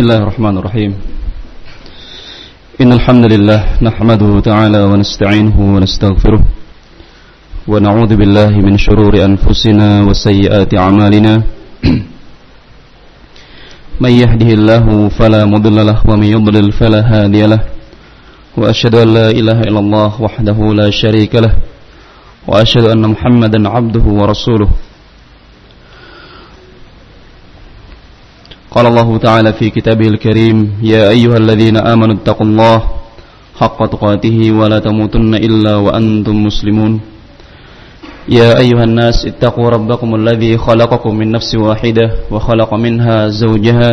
الله الرحمن الرحيم إن الحمد لله نحمده تعالى ونستعينه ونستغفره ونعوذ بالله من شرور أنفسنا وسيئات أعمالنا من يهده الله فلا مضل له ومن يضلل فلا هادي له وأشهد أن لا إله إلا الله وحده لا شريك له وأشهد أن محمدا عبده ورسوله قال الله تعالى في كتابه الكريم يا أيها الذين آمنوا اتقوا الله حق تقاته ولا تموتن إلا وأنتم مسلمون. يا أيها الناس اتقوا ربكم الذي خلقكم من نفس واحدة وخلق منها زوجها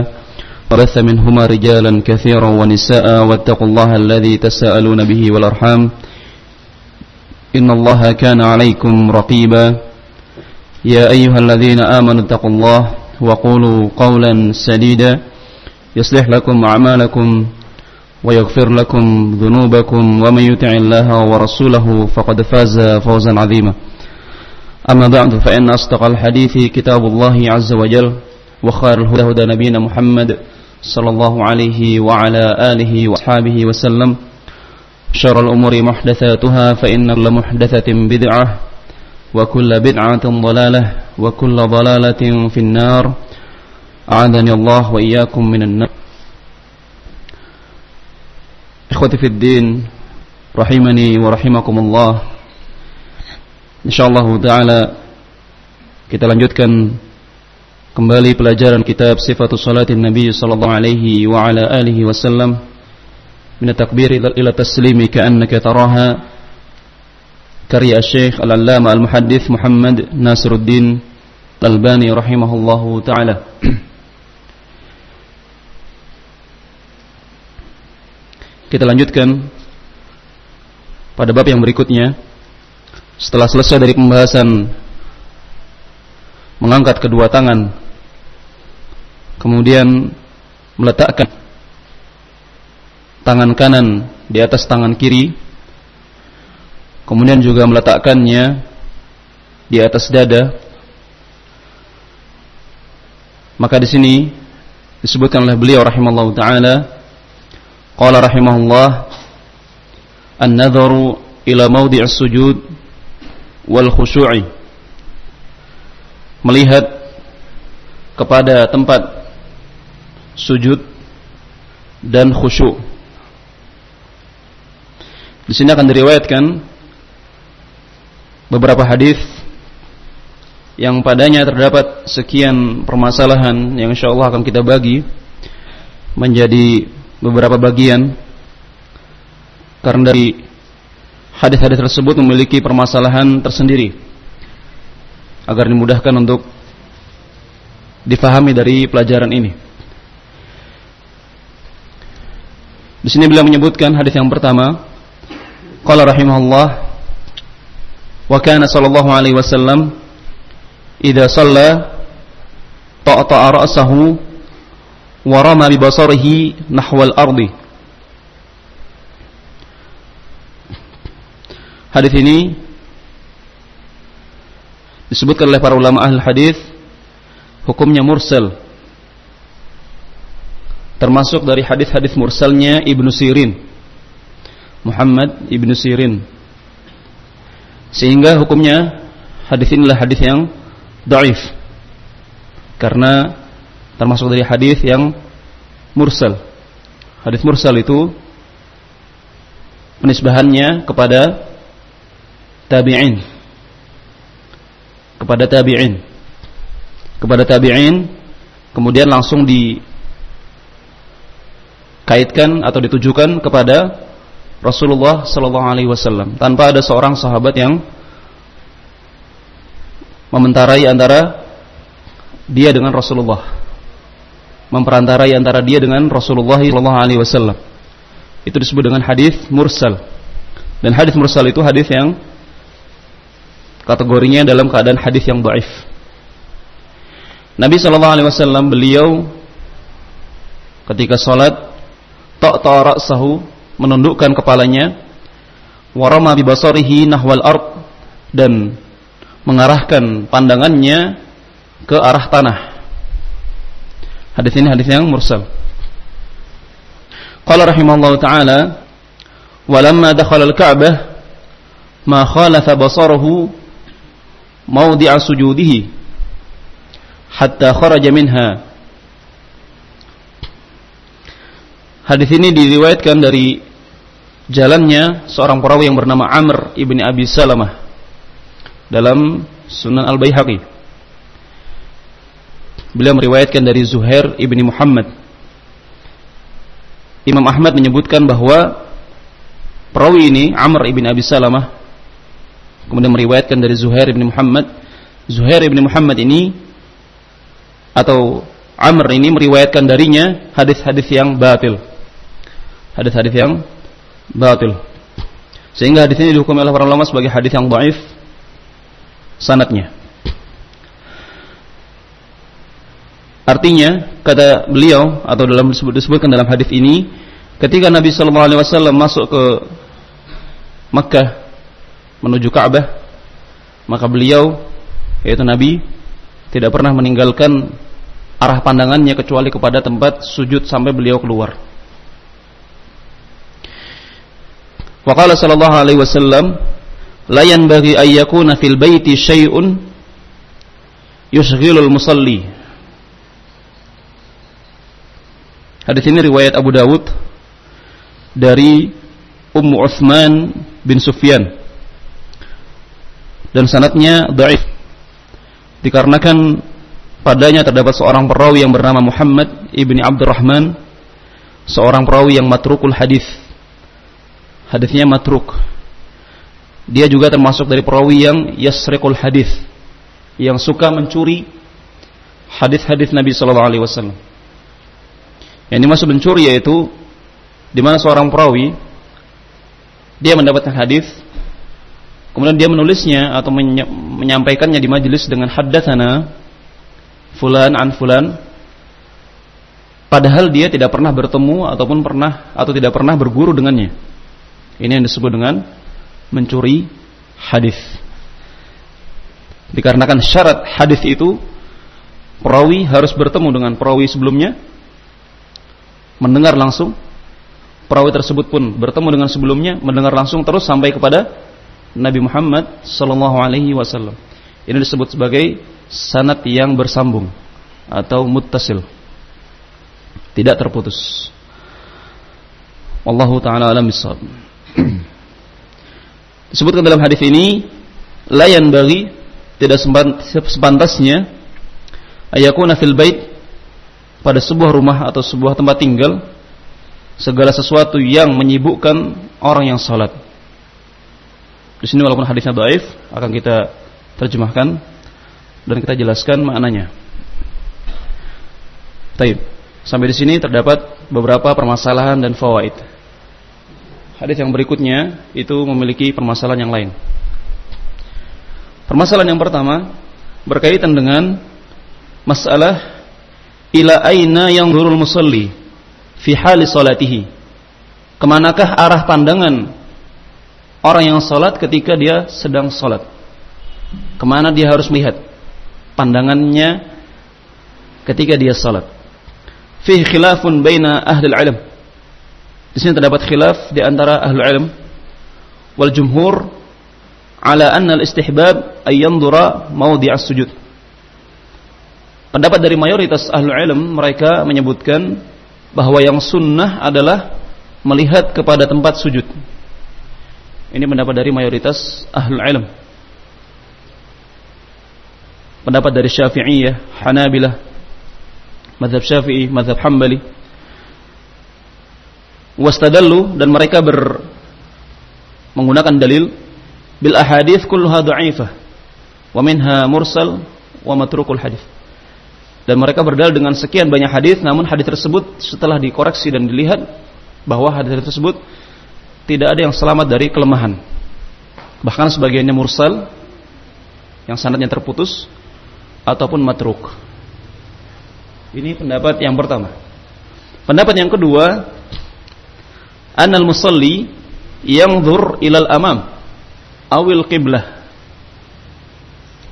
ورث منهما رجالا كثيرا ونساء واتقوا الله الذي تساءلون به والأرحام. إن الله كان عليكم رقيبا. يا أيها الذين آمنوا اتقوا الله وقولوا قولا سديدا. يصلح لكم أعمالكم ويغفر لكم ذنوبكم. ومن يطع الله ورسوله فقد فاز فوزا عظيما. أما بعد فإن أصدق الحديث كتاب الله عز وجل وخير الهدى هدى نبينا محمد صلى الله عليه وعلى آله وأصحابه وسلم. شر الأمور محدثاتها فإن كل محدثة بدعة وكل بدعة ضلالة وكل ضلالة في النار أعاذني الله وإياكم من النار إخوتي في الدين رحمني ورحمكم الله إن شاء الله تعالى kita lanjutkan kembali pelajaran kitab Sifatul Salatin Nabi sallallahu alaihi wa ala alihi wasallam min at-takbir ila taslimi ka'annaka taraha karya Syekh Al-Allama Al-Muhaddith Muhammad Nasiruddin Al-Albani rahimahullahu taala. Kita lanjutkan pada bab yang berikutnya. Setelah selesai dari pembahasan mengangkat kedua tangan kemudian meletakkan tangan kanan di atas tangan kiri kemudian juga meletakkannya di atas dada. Maka di sini disebutkan oleh beliau rahimallahu taala qala rahimahullah an-nadharu ila mawdi'is sujud wal khushu'i. Melihat kepada tempat sujud dan khusyuk di sini akan diriwayatkan beberapa hadis yang padanya terdapat sekian permasalahan yang insya Allah akan kita bagi menjadi beberapa bagian karena dari hadis-hadis tersebut memiliki permasalahan tersendiri agar dimudahkan untuk difahami dari pelajaran ini. Di sini beliau menyebutkan hadis yang pertama, qala rahimahullah wa kana sallallahu alaihi wasallam idza shalla ta'ta'a ra'sahu wa rama bi basarihi nahwal ardi. Hadis ini disebutkan oleh para ulama ahli hadis hukumnya mursal. Termasuk dari hadis-hadis mursalnya Ibnu Sirin. Muhammad Ibnu Sirin sehingga hukumnya hadis inilah hadis yang daif. Karena termasuk dari hadis yang mursal. Hadis mursal itu penisbahannya kepada tabi'in. Kepada tabi'in. Kepada tabi'in kemudian langsung dikaitkan atau ditujukan kepada Rasulullah Sallallahu Alaihi Wasallam tanpa ada seorang sahabat yang mementarai antara dia dengan Rasulullah, memperantarai antara dia dengan Rasulullah Sallallahu Alaihi Wasallam. Itu disebut dengan hadis mursal. Dan hadis mursal itu hadis yang kategorinya dalam keadaan hadis yang dhaif. Nabi Sallallahu Alaihi Wasallam beliau ketika salat tak ra'sahu menundukkan kepalanya warama bibasarihi nahwal ard dan mengarahkan pandangannya ke arah tanah. Hadis ini hadis yang mursal. Qala rahimahullah ta'ala Walamma dakhala al-Ka'bah ma khalafa basarahu mawdi'a sujudihi hatta kharaja minha Hadis ini diriwayatkan dari jalannya seorang perawi yang bernama Amr ibni Abi Salamah dalam Sunan Al Baihaqi. Beliau meriwayatkan dari Zuhair ibni Muhammad. Imam Ahmad menyebutkan bahwa perawi ini Amr ibni Abi Salamah kemudian meriwayatkan dari Zuhair ibni Muhammad. Zuhair ibni Muhammad ini atau Amr ini meriwayatkan darinya hadis-hadis yang batil hadis-hadis yang batil. Sehingga hadis ini dihukum oleh para ulama sebagai hadis yang dhaif sanatnya. Artinya kata beliau atau dalam disebut disebutkan dalam hadis ini ketika Nabi Shallallahu Alaihi Wasallam masuk ke Makkah menuju Ka'bah maka beliau yaitu Nabi tidak pernah meninggalkan arah pandangannya kecuali kepada tempat sujud sampai beliau keluar. Wa qala sallallahu alaihi wasallam la yanbaghi an yakuna fil baiti syai'un yushghilul musalli. Hadis ini riwayat Abu Dawud dari Ummu Uthman bin Sufyan dan sanatnya dhaif dikarenakan padanya terdapat seorang perawi yang bernama Muhammad ibni Abdurrahman seorang perawi yang matrukul hadis hadisnya matruk. Dia juga termasuk dari perawi yang yasriqul hadis, yang suka mencuri hadis-hadis Nabi Shallallahu Alaihi Wasallam. Yang dimaksud mencuri yaitu di mana seorang perawi dia mendapatkan hadis, kemudian dia menulisnya atau menyampaikannya di majelis dengan haddatsana fulan an fulan padahal dia tidak pernah bertemu ataupun pernah atau tidak pernah berguru dengannya. Ini yang disebut dengan mencuri hadis. Dikarenakan syarat hadis itu perawi harus bertemu dengan perawi sebelumnya, mendengar langsung. Perawi tersebut pun bertemu dengan sebelumnya, mendengar langsung terus sampai kepada Nabi Muhammad sallallahu alaihi wasallam. Ini disebut sebagai sanad yang bersambung atau muttasil. Tidak terputus. Wallahu taala alam bisawab. Disebutkan dalam hadis ini layan bagi tidak sepantasnya ayakuna fil bait pada sebuah rumah atau sebuah tempat tinggal segala sesuatu yang menyibukkan orang yang salat. Di sini walaupun hadisnya dhaif akan kita terjemahkan dan kita jelaskan maknanya. Taib. Sampai di sini terdapat beberapa permasalahan dan fawaid. Hadis yang berikutnya itu memiliki permasalahan yang lain. Permasalahan yang pertama berkaitan dengan masalah ila aina yang durul musalli fi hali salatihi. Ke manakah arah pandangan orang yang salat ketika dia sedang salat? Ke mana dia harus melihat pandangannya ketika dia salat? Fi khilafun baina ahli ilm di sini terdapat khilaf di antara ahlu ilm wal jumhur ala anna al-istihbab ay yanzura mawdi'as sujud. Pendapat dari mayoritas ahlu ilm mereka menyebutkan bahwa yang sunnah adalah melihat kepada tempat sujud. Ini pendapat dari mayoritas ahlu ilm. Pendapat dari Syafi'iyah, Hanabilah, Madhab Syafi'i, Madhab Hambali, wastadallu dan mereka ber menggunakan dalil bil ahadits kulluha dha'ifah wa minha mursal wa matrukul hadis. Dan mereka berdalil dengan sekian banyak hadis namun hadis tersebut setelah dikoreksi dan dilihat bahwa hadis tersebut tidak ada yang selamat dari kelemahan. Bahkan sebagiannya mursal yang sanadnya terputus ataupun matruk. Ini pendapat yang pertama. Pendapat yang kedua anal musalli yanzur ilal amam awil qiblah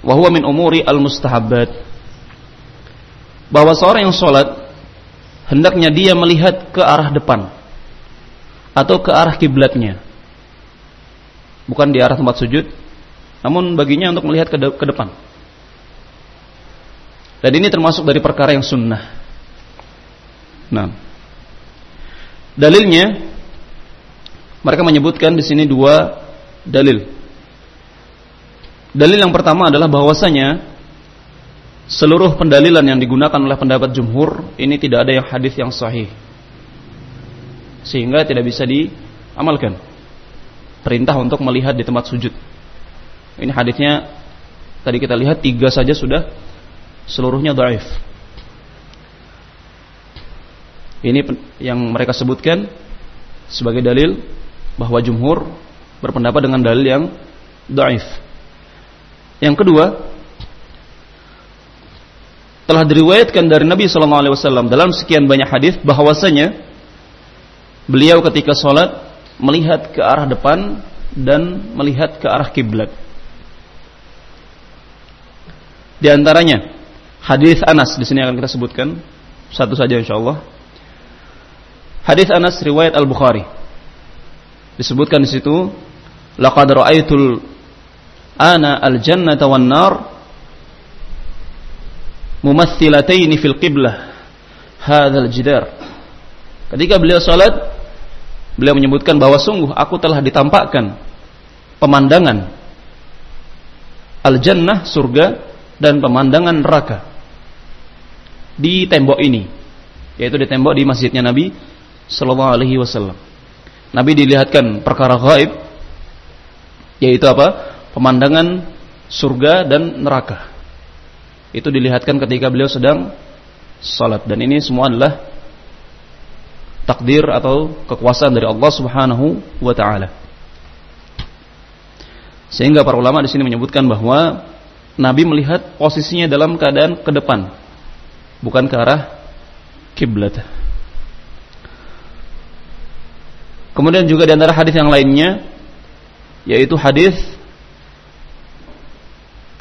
wa huwa min umuri al mustahabbat bahwa seorang yang sholat hendaknya dia melihat ke arah depan atau ke arah kiblatnya. Bukan di arah tempat sujud, namun baginya untuk melihat ke, de ke depan. Dan ini termasuk dari perkara yang sunnah. Nah, dalilnya mereka menyebutkan di sini dua dalil. Dalil yang pertama adalah bahwasanya seluruh pendalilan yang digunakan oleh pendapat jumhur ini tidak ada yang hadis yang sahih. Sehingga tidak bisa diamalkan. Perintah untuk melihat di tempat sujud. Ini hadisnya tadi kita lihat tiga saja sudah seluruhnya dhaif. Ini yang mereka sebutkan sebagai dalil bahwa jumhur berpendapat dengan dalil yang dhaif. Yang kedua, telah diriwayatkan dari Nabi sallallahu alaihi wasallam dalam sekian banyak hadis bahwasanya beliau ketika sholat melihat ke arah depan dan melihat ke arah kiblat. Di antaranya hadis Anas di sini akan kita sebutkan satu saja insyaallah. Hadis Anas riwayat Al Bukhari. Disebutkan di situ laqad ra'aitul ana al jannata wan nar mumathilataini fil qiblah hadzal jidar. Ketika beliau salat beliau menyebutkan bahwa sungguh aku telah ditampakkan pemandangan al jannah surga dan pemandangan neraka di tembok ini yaitu di tembok di masjidnya Nabi Sallallahu Alaihi Wasallam. Nabi dilihatkan perkara gaib yaitu apa pemandangan surga dan neraka itu dilihatkan ketika beliau sedang salat dan ini semua adalah takdir atau kekuasaan dari Allah Subhanahu wa taala. Sehingga para ulama di sini menyebutkan bahwa Nabi melihat posisinya dalam keadaan ke depan, bukan ke arah kiblat. Kemudian juga di antara hadis yang lainnya yaitu hadis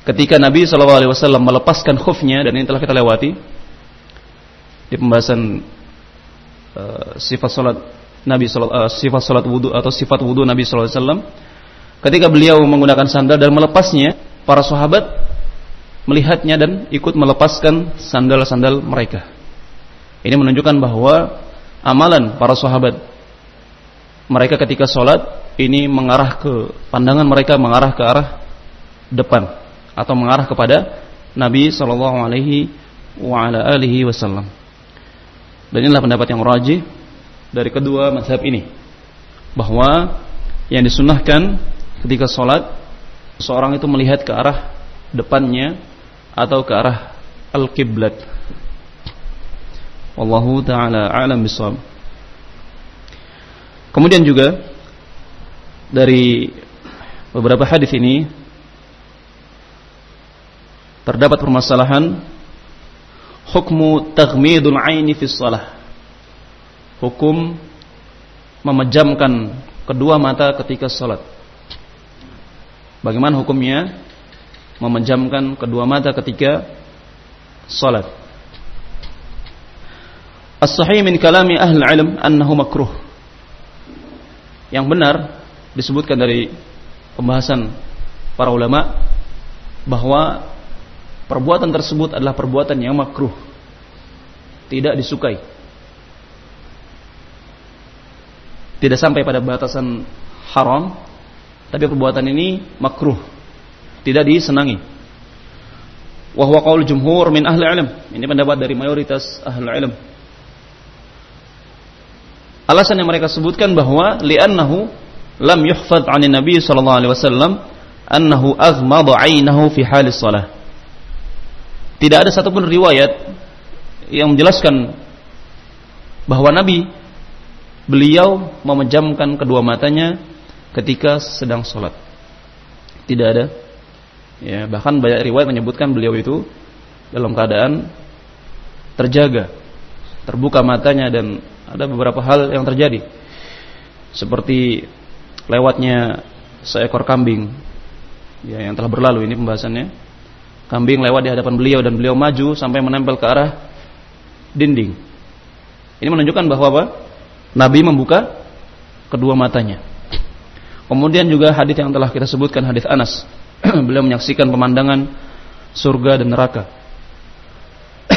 ketika Nabi Shallallahu Alaihi Wasallam melepaskan khufnya dan ini telah kita lewati di pembahasan uh, sifat salat Nabi uh, sifat salat wudhu atau sifat wudhu Nabi Shallallahu Alaihi Wasallam ketika beliau menggunakan sandal dan melepasnya para sahabat melihatnya dan ikut melepaskan sandal-sandal mereka. Ini menunjukkan bahwa amalan para sahabat mereka ketika sholat ini mengarah ke pandangan mereka mengarah ke arah depan atau mengarah kepada Nabi Shallallahu Alaihi Wasallam. Dan inilah pendapat yang rajih dari kedua mazhab ini bahwa yang disunahkan ketika sholat seorang itu melihat ke arah depannya atau ke arah al-kiblat. Wallahu taala alam bisawab. Kemudian juga dari beberapa hadis ini terdapat permasalahan hukmu taghmidul aini fi shalah. Hukum memejamkan kedua mata ketika salat. Bagaimana hukumnya memejamkan kedua mata ketika salat? As-sahih min kalami ahli ilm annahu makruh. Yang benar disebutkan dari pembahasan para ulama bahwa perbuatan tersebut adalah perbuatan yang makruh. Tidak disukai. Tidak sampai pada batasan haram tapi perbuatan ini makruh, tidak disenangi. Wahwa qaul jumhur min ahli ilm. Ini pendapat dari mayoritas ahli ilm. Alasan yang mereka sebutkan bahwa li'annahu lam yuhfad 'ani Nabi sallallahu alaihi wasallam annahu aghmada 'ainahu fi halis salah. Tidak ada satupun riwayat yang menjelaskan bahwa Nabi beliau memejamkan kedua matanya ketika sedang sholat. Tidak ada. Ya, bahkan banyak riwayat menyebutkan beliau itu dalam keadaan terjaga, terbuka matanya dan ada beberapa hal yang terjadi. Seperti lewatnya seekor kambing ya yang telah berlalu ini pembahasannya. Kambing lewat di hadapan beliau dan beliau maju sampai menempel ke arah dinding. Ini menunjukkan bahwa apa? Nabi membuka kedua matanya. Kemudian juga hadis yang telah kita sebutkan hadis Anas. beliau menyaksikan pemandangan surga dan neraka.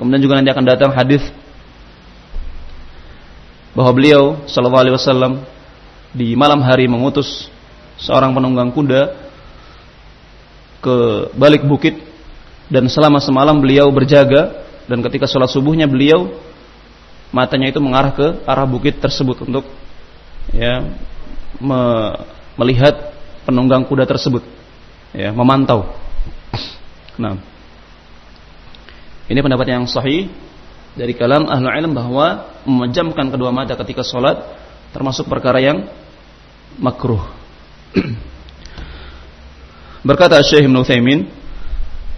Kemudian juga nanti akan datang hadis bahwa beliau sallallahu alaihi wasallam di malam hari mengutus seorang penunggang kuda ke balik bukit dan selama semalam beliau berjaga dan ketika sholat subuhnya beliau matanya itu mengarah ke arah bukit tersebut untuk ya me, melihat penunggang kuda tersebut ya memantau. Nah ini pendapat yang sahih dari kalam ahlu ilm bahwa memejamkan kedua mata ketika sholat termasuk perkara yang makruh. Berkata Syekh Ibn Uthaymin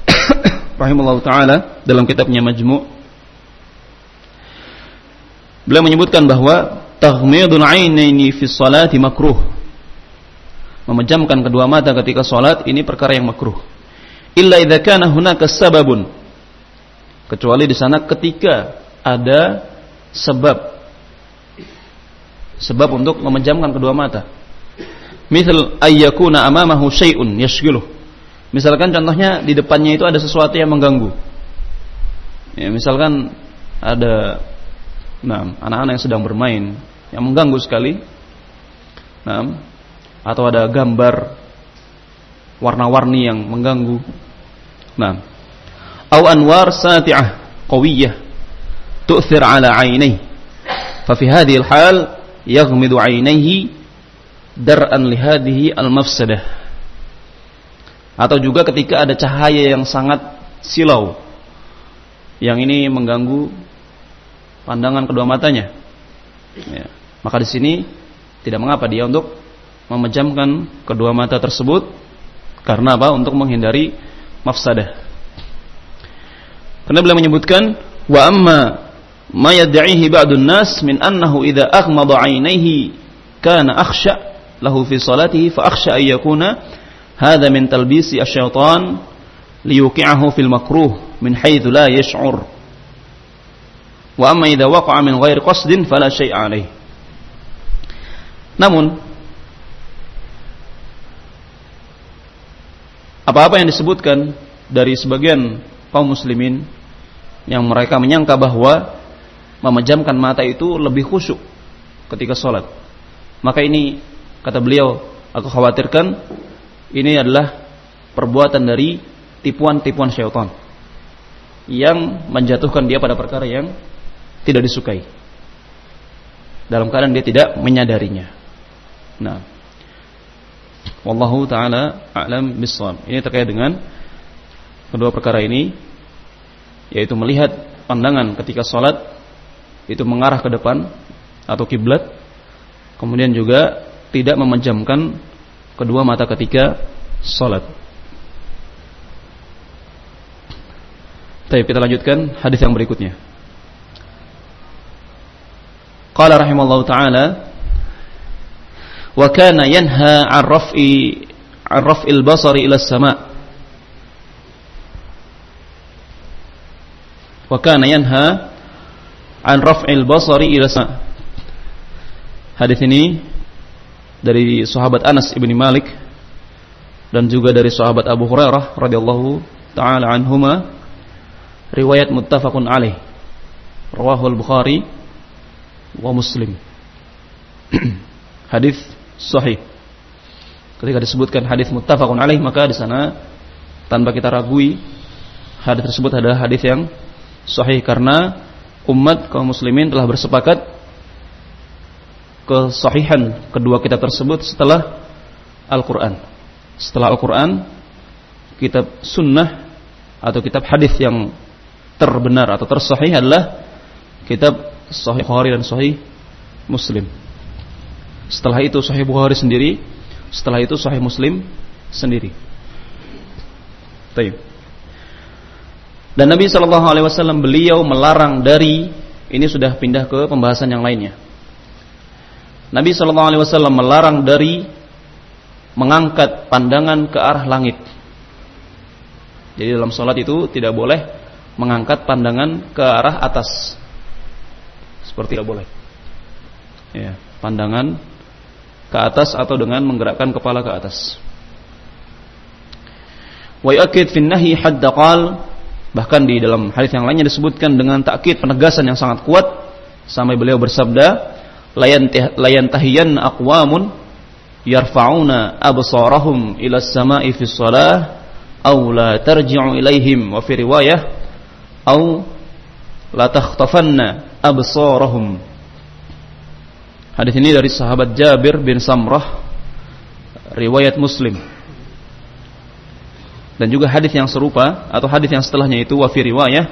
rahimahullah taala dalam kitabnya Majmu' beliau menyebutkan bahwa taghmidun ainaini fi salati makruh. Memejamkan kedua mata ketika sholat ini perkara yang makruh. Illa idza kana hunaka sababun kecuali di sana ketika ada sebab sebab untuk memejamkan kedua mata. Misal ayyakuna amamahu syai'un yashghiluh. Misalkan contohnya di depannya itu ada sesuatu yang mengganggu. Ya, misalkan ada nah, anak-anak yang sedang bermain yang mengganggu sekali. Nah, atau ada gambar warna-warni yang mengganggu. Nah, أو أنوار ساتعة قوية تؤثر على عينيه ففي هذه الحال يغمض عينيه درءا لهذه المفسدة atau juga ketika ada cahaya yang sangat silau yang ini mengganggu pandangan kedua matanya ya. maka di sini tidak mengapa dia untuk memejamkan kedua mata tersebut karena apa untuk menghindari mafsadah Karena beliau menyebutkan wa amma ma yad'ihi ba'dun nas min annahu idza aghmada 'ainaihi kana akhsha lahu fi salatihi fa akhsha ay yakuna hadha min talbisi asy-syaitan liyuqi'ahu fil makruh min haitsu la yash'ur wa amma idza waqa'a min ghairi qasdin fala syai'a alayh namun apa-apa yang disebutkan dari sebagian kaum muslimin yang mereka menyangka bahwa memejamkan mata itu lebih khusyuk ketika sholat. Maka ini kata beliau, aku khawatirkan ini adalah perbuatan dari tipuan-tipuan syaitan yang menjatuhkan dia pada perkara yang tidak disukai. Dalam keadaan dia tidak menyadarinya. Nah, wallahu taala a'lam bissawab. Ini terkait dengan kedua perkara ini yaitu melihat pandangan ketika sholat itu mengarah ke depan atau kiblat kemudian juga tidak memejamkan kedua mata ketika sholat Baik, kita lanjutkan hadis yang berikutnya. Qala rahimallahu taala wa kana yanha 'an raf'i 'an raf'il basari ila as-sama' wa kana yanha an raf'il basari ila Hadis ini dari sahabat Anas ibni Malik dan juga dari sahabat Abu Hurairah radhiyallahu taala anhuma. Riwayat muttafaqun alaih. Rawahul Bukhari wa Muslim. Hadis sahih. Ketika disebutkan hadis muttafaqun alaih maka di sana tanpa kita ragui hadis tersebut adalah hadis yang sahih karena umat kaum muslimin telah bersepakat kesahihan kedua kitab tersebut setelah Al-Quran. Setelah Al-Quran, kitab sunnah atau kitab hadis yang terbenar atau tersahih adalah kitab Sahih Bukhari dan Sahih Muslim. Setelah itu Sahih Bukhari sendiri, setelah itu Sahih Muslim sendiri. Taib. Dan Nabi Shallallahu Alaihi Wasallam beliau melarang dari ini sudah pindah ke pembahasan yang lainnya. Nabi Shallallahu Alaihi Wasallam melarang dari mengangkat pandangan ke arah langit. Jadi dalam sholat itu tidak boleh mengangkat pandangan ke arah atas. Seperti tidak boleh. Ya. pandangan ke atas atau dengan menggerakkan kepala ke atas. Wa yakid fin nahi hadda bahkan di dalam hadis yang lainnya disebutkan dengan takkid penegasan yang sangat kuat sampai beliau bersabda layan tahiyan aqwamun yarfa'una absarahum ila as-sama'i fi shalah aw la tarji'u ilaihim wa fi riwayah aw la takhtafanna absarahum Hadis ini dari sahabat Jabir bin Samrah riwayat Muslim. Dan juga hadis yang serupa atau hadis yang setelahnya itu wa fi riwayah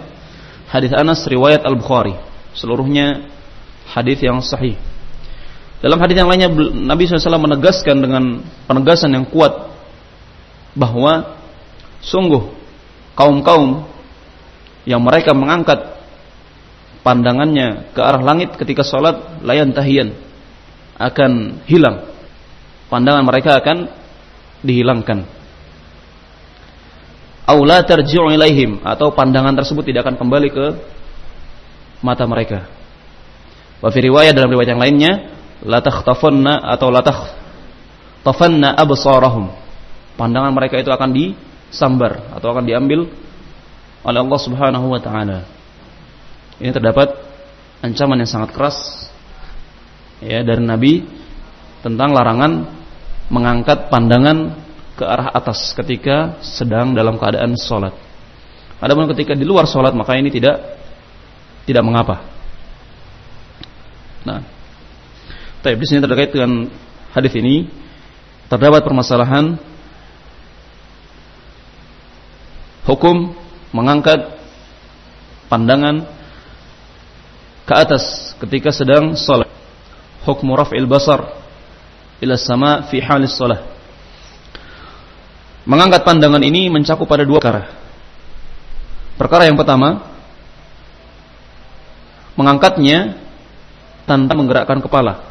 hadis Anas riwayat Al-Bukhari. Seluruhnya hadis yang sahih. Dalam hadis yang lainnya Nabi SAW menegaskan dengan penegasan yang kuat bahwa sungguh kaum-kaum yang mereka mengangkat pandangannya ke arah langit ketika sholat layan tahiyan akan hilang. Pandangan mereka akan dihilangkan. Aula tarji'u ilaihim atau pandangan tersebut tidak akan kembali ke mata mereka. Wa fi dalam riwayat yang lainnya la takhtafanna atau la takhtafanna absarahum. Pandangan mereka itu akan disambar atau akan diambil oleh Allah Subhanahu wa taala. Ini terdapat ancaman yang sangat keras ya dari Nabi tentang larangan mengangkat pandangan ke arah atas ketika sedang dalam keadaan sholat. Adapun ketika di luar sholat maka ini tidak tidak mengapa. Nah, tapi di sini terkait dengan hadis ini terdapat permasalahan hukum mengangkat pandangan ke atas ketika sedang sholat hukmu raf'il basar ila sama fi halis salah. Mengangkat pandangan ini mencakup pada dua perkara. Perkara yang pertama, mengangkatnya tanpa menggerakkan kepala.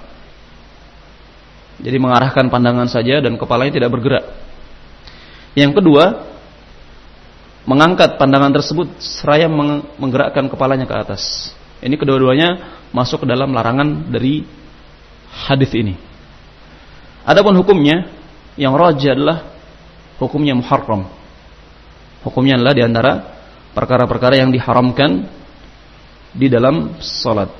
Jadi mengarahkan pandangan saja dan kepalanya tidak bergerak. Yang kedua, mengangkat pandangan tersebut seraya menggerakkan kepalanya ke atas. Ini kedua-duanya masuk ke dalam larangan dari hadis ini. Adapun hukumnya yang rajih adalah hukumnya muharram. Hukumnya adalah di antara perkara-perkara yang diharamkan di dalam salat.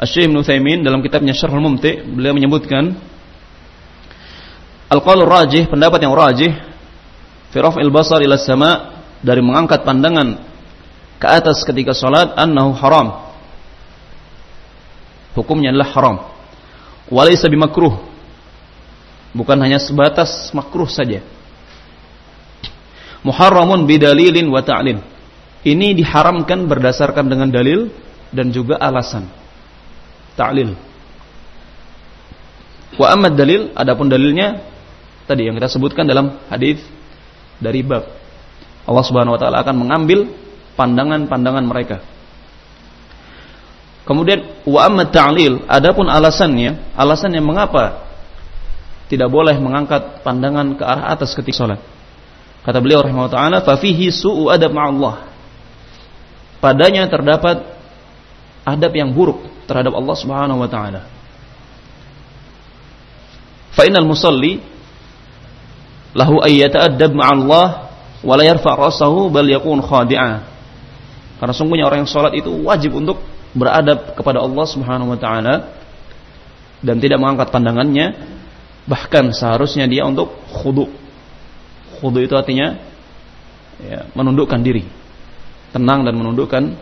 Asy-Syaikh Ibnu Utsaimin dalam kitabnya Syarhul Mumti' beliau menyebutkan Al-qaul rajih, pendapat yang rajih fi raf'il basar ila sama dari mengangkat pandangan ke atas ketika salat annahu haram hukumnya adalah haram. Walaysa bimakruh. Bukan hanya sebatas makruh saja. Muharramun bidalilin wa ta'lin. Ini diharamkan berdasarkan dengan dalil dan juga alasan. Ta'lil. Wa amad dalil, adapun dalilnya tadi yang kita sebutkan dalam hadis dari bab. Allah Subhanahu wa taala akan mengambil pandangan-pandangan mereka Kemudian wa amma ta'lil, adapun alasannya, alasannya mengapa tidak boleh mengangkat pandangan ke arah atas ketika salat. Kata beliau rahimahullah taala, "Fa fihi su'u adab ma'allah." Padanya terdapat adab yang buruk terhadap Allah Subhanahu wa taala. Fa innal musalli lahu ay yata'addab ma'allah wa la yarfa' ra'sahu bal yakun khadi'a. Karena sungguhnya orang yang salat itu wajib untuk beradab kepada Allah Subhanahu wa taala dan tidak mengangkat pandangannya bahkan seharusnya dia untuk khudu. Khudu itu artinya ya, menundukkan diri. Tenang dan menundukkan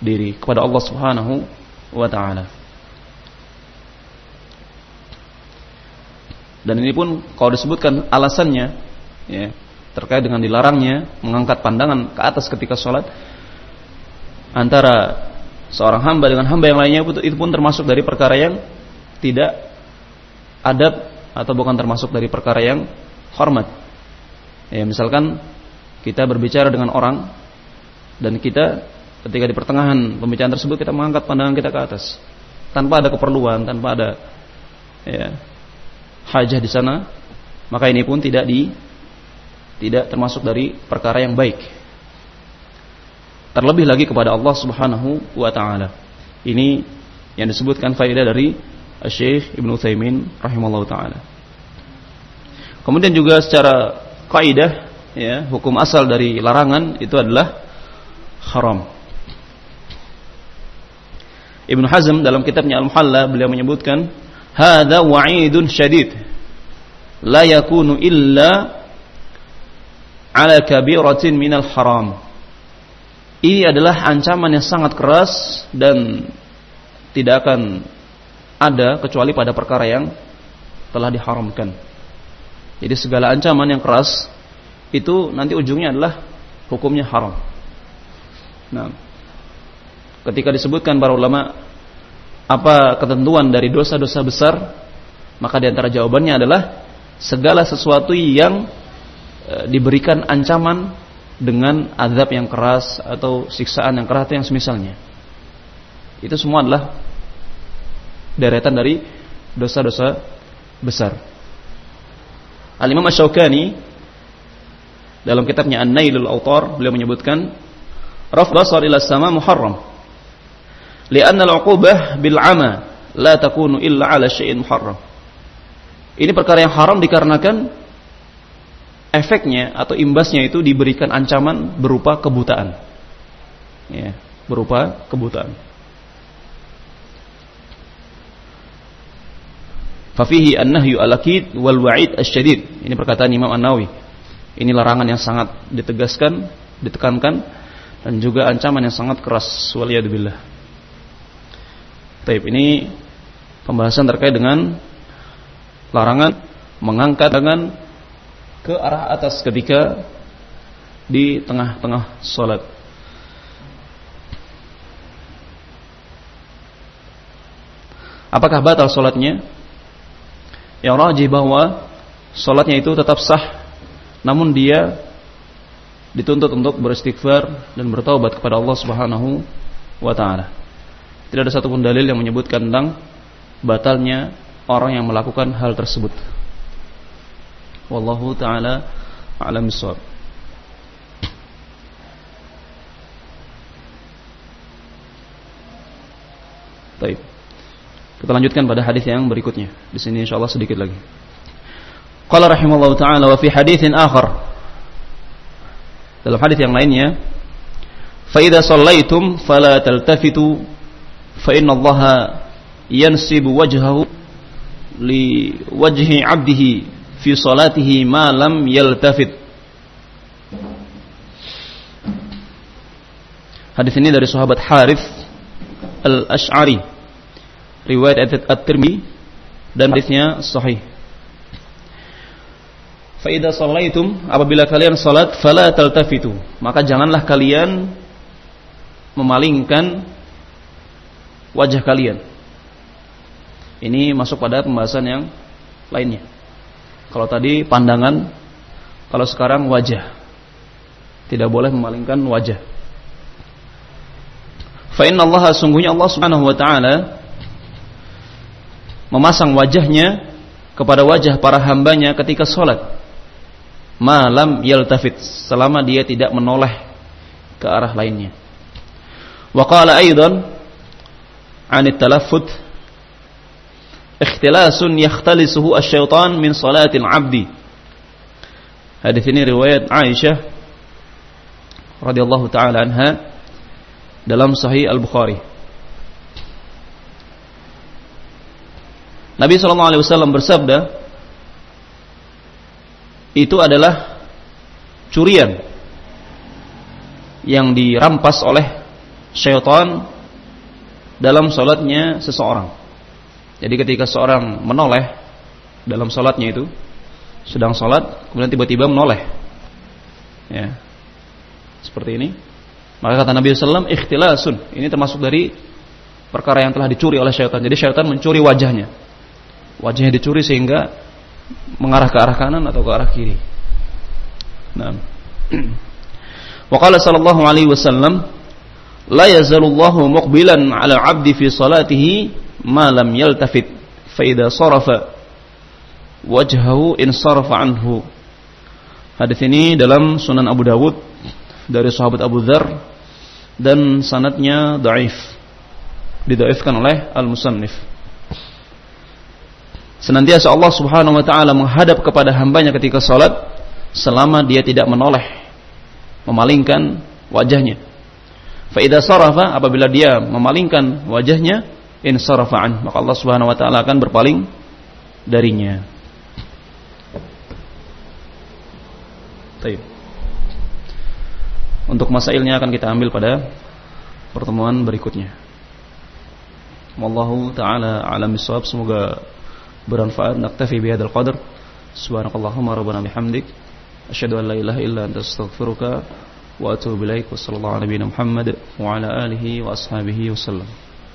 diri kepada Allah Subhanahu wa taala. Dan ini pun kalau disebutkan alasannya ya, terkait dengan dilarangnya mengangkat pandangan ke atas ketika sholat antara seorang hamba dengan hamba yang lainnya itu pun termasuk dari perkara yang tidak adab atau bukan termasuk dari perkara yang hormat. Ya, misalkan kita berbicara dengan orang dan kita ketika di pertengahan pembicaraan tersebut kita mengangkat pandangan kita ke atas tanpa ada keperluan, tanpa ada ya, hajah di sana, maka ini pun tidak di tidak termasuk dari perkara yang baik. terlebih lagi kepada Allah Subhanahu wa taala. Ini yang disebutkan faedah dari Syekh Ibnu Utsaimin rahimallahu taala. Kemudian juga secara kaidah ya, hukum asal dari larangan itu adalah haram. Ibnu Hazm dalam kitabnya Al-Muhalla beliau menyebutkan hadza wa'idun syadid la yakunu illa ala kabiratin minal haram ini adalah ancaman yang sangat keras dan tidak akan ada kecuali pada perkara yang telah diharamkan. Jadi segala ancaman yang keras itu nanti ujungnya adalah hukumnya haram. Nah, ketika disebutkan para ulama apa ketentuan dari dosa-dosa besar, maka di antara jawabannya adalah segala sesuatu yang e, diberikan ancaman dengan azab yang keras atau siksaan yang keras atau yang semisalnya. Itu semua adalah deretan dari dosa-dosa besar. Al-Imam Asy-Syaukani dalam kitabnya An-Nailul Autar beliau menyebutkan raf basar ila sama muharram. Lianna al-'uqubah bil 'ama la takunu illa 'ala syai'in muharram. Ini perkara yang haram dikarenakan efeknya atau imbasnya itu diberikan ancaman berupa kebutaan. Ya, berupa kebutaan. Fafihi an-nahyu al-akid wal wa'id asyadid. Ini perkataan Imam An-Nawawi. Ini larangan yang sangat ditegaskan, ditekankan dan juga ancaman yang sangat keras. Waliyadzubillah. Taib ini pembahasan terkait dengan larangan mengangkat dengan ke arah atas ketika di tengah-tengah sholat. Apakah batal sholatnya? Yang rajih bahwa sholatnya itu tetap sah, namun dia dituntut untuk beristighfar dan bertaubat kepada Allah Subhanahu wa taala. Tidak ada satupun dalil yang menyebutkan tentang batalnya orang yang melakukan hal tersebut. Wallahu taala a'lam bissawab. Baik. Kita lanjutkan pada hadis yang berikutnya. Di sini insyaallah sedikit lagi. Qala rahimallahu taala wa fi haditsin akhar. Dalam hadis yang lainnya, fa idza shallaitum fala taltafitu fa inna Allah yansibu wajhahu li wajhi 'abdihi fi salatihi ma lam yaltafit. Hadis ini dari sahabat Harith Al-Ash'ari. Riwayat At-Tirmidzi dan hadisnya sahih. Fa idza shallaitum apabila kalian salat fala taltafitu, maka janganlah kalian memalingkan wajah kalian. Ini masuk pada pembahasan yang lainnya. Kalau tadi pandangan, kalau sekarang wajah. Tidak boleh memalingkan wajah. Fa inna Allah sungguhnya Allah Subhanahu wa taala memasang wajahnya kepada wajah para hambanya ketika sholat. Malam yaltafit selama dia tidak menoleh ke arah lainnya. Wa qala aidan 'anit talaffut ikhtilasun yakhtalisuhu asyaitan min salatil abdi. Hadis ini riwayat Aisyah radhiyallahu taala anha dalam Sahih Al-Bukhari. Nabi sallallahu alaihi wasallam bersabda, itu adalah curian yang dirampas oleh syaitan dalam salatnya seseorang. Jadi ketika seorang menoleh dalam sholatnya itu sedang sholat kemudian tiba-tiba menoleh, ya seperti ini. Maka kata Nabi SAW, ikhtilasun. Ini termasuk dari perkara yang telah dicuri oleh syaitan. Jadi syaitan mencuri wajahnya. Wajahnya dicuri sehingga mengarah ke arah kanan atau ke arah kiri. Nah. Wa sallallahu alaihi wasallam, la yazalullahu muqbilan 'ala 'abdi fi salatihi malam yaltafit faida sarafa wajhahu in sarafa anhu hadis ini dalam Sunan Abu Dawud dari sahabat Abu Dzar dan sanatnya daif didaifkan oleh al-musannif senantiasa Allah Subhanahu wa taala menghadap kepada hambanya ketika salat selama dia tidak menoleh memalingkan wajahnya fa idza sarafa apabila dia memalingkan wajahnya in sarafa an maka Allah Subhanahu wa taala akan berpaling darinya Taib. Untuk masailnya akan kita ambil pada pertemuan berikutnya. Wallahu taala alam bisawab. Semoga bermanfaat. Naktafi bihadzal qadar. Subhanakallahumma rabbana bihamdik asyhadu an la ilaha illa anta astaghfiruka wa atubu ilaik. Wassallallahu ala nabiyina Muhammad wa ala alihi wa ashabihi wasallam.